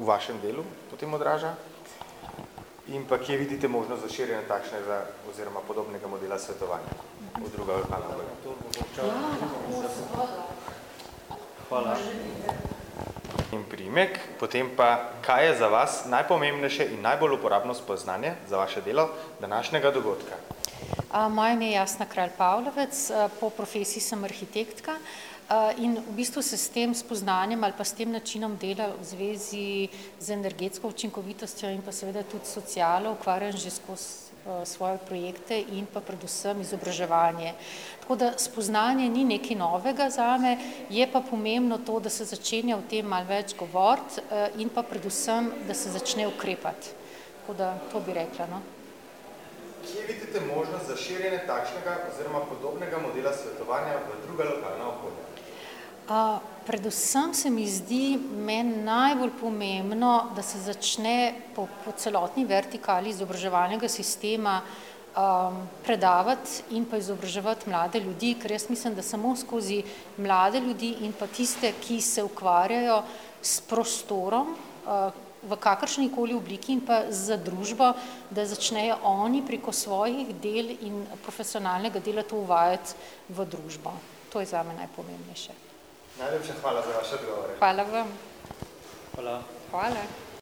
v vašem delu potem odraža? In pa kje vidite možnost za širjenje takšnega oziroma podobnega modela svetovanja v druga lokalna Hvala. In primek, potem pa, kaj je za vas najpomembnejše in najbolj uporabno spoznanje za vaše delo današnjega dogodka? Moje ime je Jasna Kralj Pavlovec, po profesiji sem arhitektka in v bistvu se s tem spoznanjem ali pa s tem načinom dela v zvezi z energetsko učinkovitostjo in pa seveda tudi socialo ukvarjam že skozi svoje projekte in pa predvsem izobraževanje. Tako da spoznanje ni nekaj novega zame, je pa pomembno to, da se začenja o tem malo več govoriti in pa predvsem, da se začne ukrepati. Tako da to bi rekla, no. Kje vidite možnost za širjenje takšnega oziroma podobnega modela svetovanja v druga lokalna okolja? Predvsem se mi zdi meni najbolj pomembno, da se začne po po celotni vertikali izobraževalnega sistema predavati in pa izobraževati mlade ljudi, ker jaz mislim, da samo skozi mlade ljudi in pa tiste, ki se ukvarjajo s prostorom v kakršnikoli obliki in pa z družbo, da začnejo oni preko svojih del in profesionalnega dela to uvajati v družbo. To je zame najpomembnejše. Najlepša hvala za vaše odgovore. Hvala vam. Hvala. Hvala.